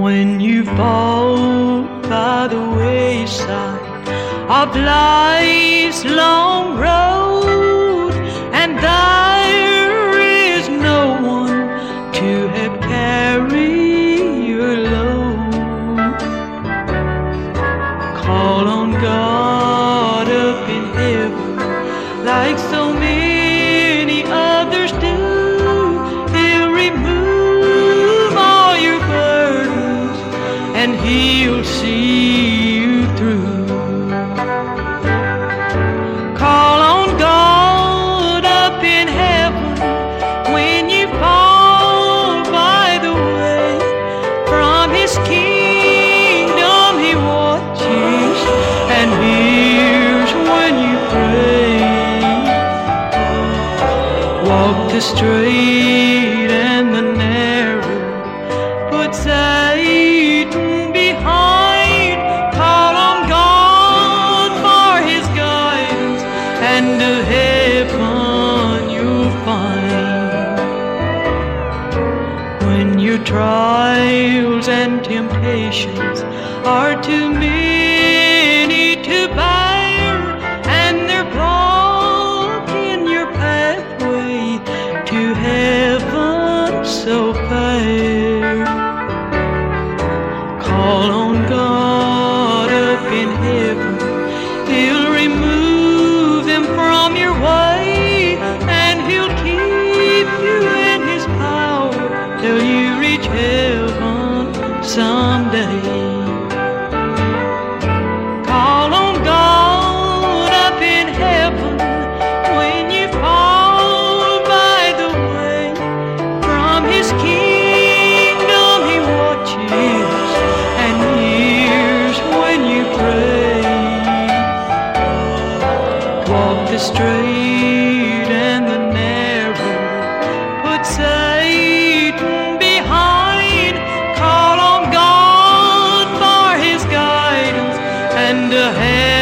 when you fall by the wayside of life's long road, and there is no one to help carry your load. Call on God up in heaven like so in heaven when you fall by the way. From his kingdom he watches and hears when you pray. Walk the straight and the narrow Satan behind. Call on God for his guidance and to heaven find when your trials and temptations are too many to bear someday. Call on God up in heaven when you fall by the way from His kingdom. He watches and hears when you pray. Walk the straight lend a hand.